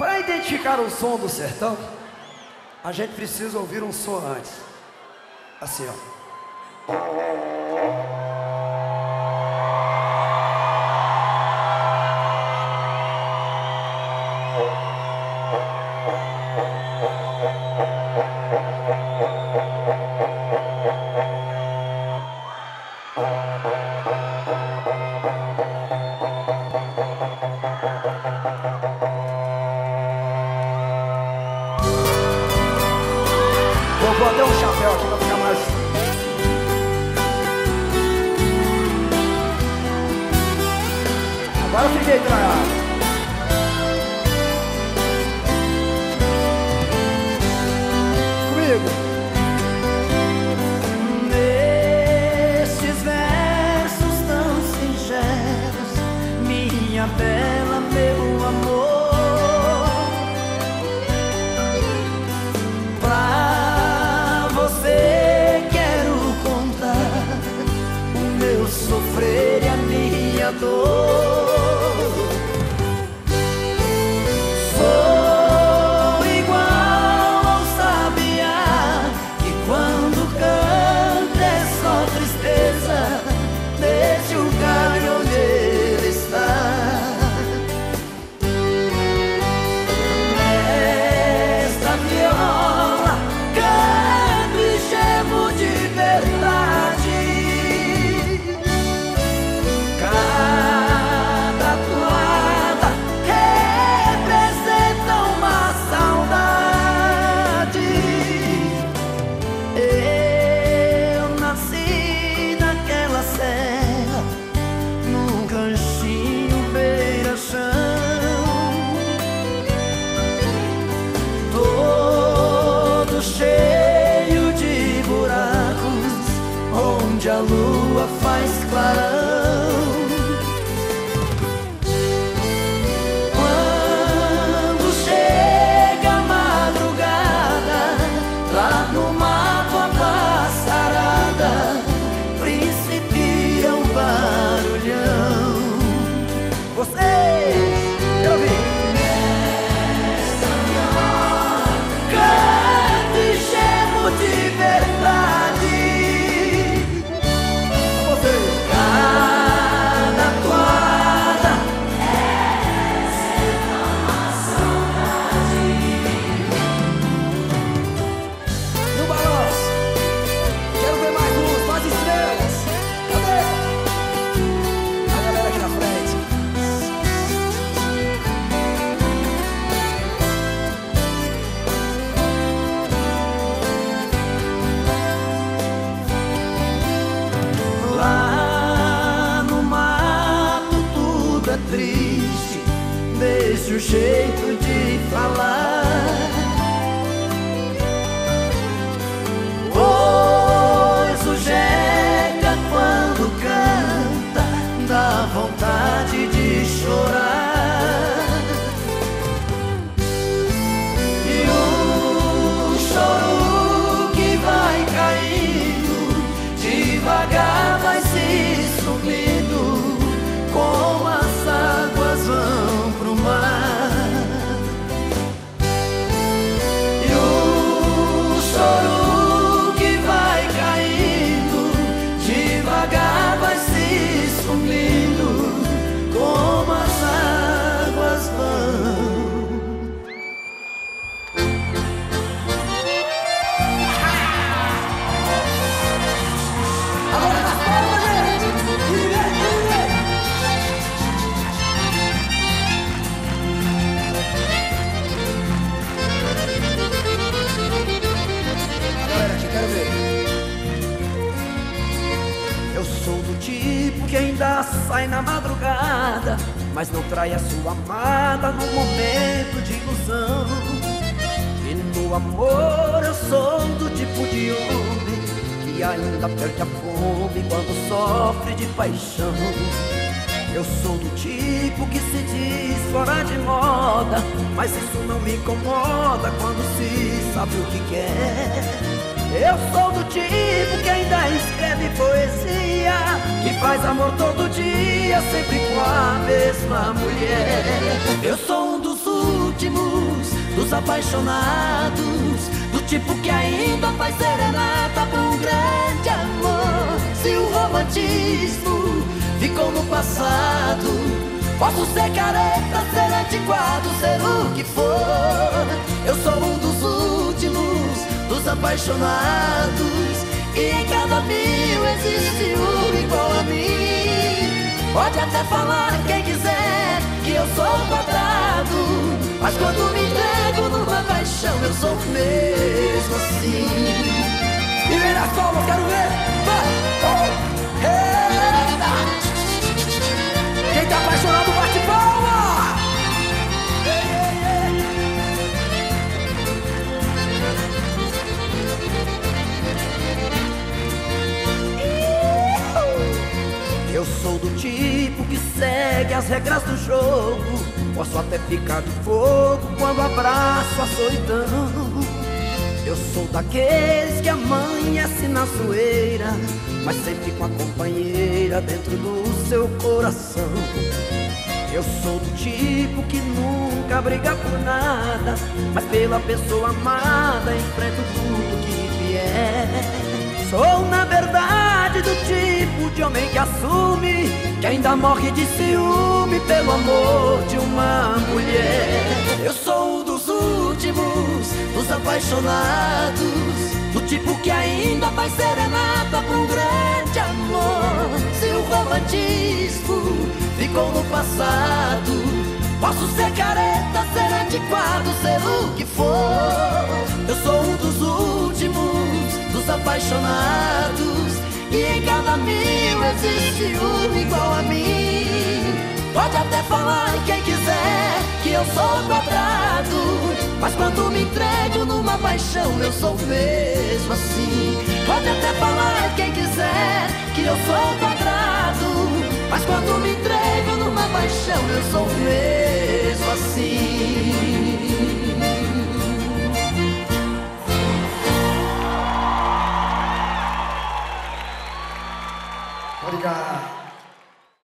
Para identificar o som do sertão, a gente precisa ouvir um som antes. Assim, ó. Agora eu fiquei traiado. Comigo. Nesses versos tão singelos, minha bela, meu amor. Pra você quero contar o meu sofrer e a minha dor. Onde jeito de tipo que ainda sai na madrugada, mas não trai a sua amada no momento de ilusão. E no amor eu sou do tipo de homem que ainda perde a fome quando sofre de paixão. Eu sou do tipo que se diz fora de moda, mas isso não me incomoda quando se sabe o que quer. Eu sou do tipo que ainda escreve faz amor todo dia, sempre com a mesma mulher. Eu sou um dos últimos dos apaixonados, do tipo que ainda faz serenata pra um grande amor. Se o romantismo ficou no passado. Posso ser careta, ser antiquado, ser o que for. Eu sou um dos últimos, dos apaixonados. Em cada mil existe um igual a mim. Pode até falar quem quiser que eu sou quadrado. Mas quando me entrego numa paixão, eu sou mesmo assim. Do tipo que segue as regras do jogo. Posso até ficar de fogo quando abraço a solidão. Eu sou daqueles que amanhece na zoeira, mas sempre com a companheira dentro do seu coração. Eu sou do tipo que nunca briga por nada, mas pela pessoa amada enfrento tudo que vier. Sou, na verdade, do tipo de homem que assume que ainda morre de ciúme pelo amor de uma mulher. Eu sou dos últimos, dos apaixonados, do tipo que ainda faz serenata pra um grande amor. Se o romantismo ficou no passado. Posso ser careta, ser antiquado, ser o que for. Eu sou um dos últimos, dos apaixonados. E em cada mil existe um igual a mim. Pode até falar quem quiser que eu sou quadrado. Mas quando me entrego numa paixão, eu sou mesmo assim. Pode até falar quem quiser que eu sou quadrado. Mas quando me entrego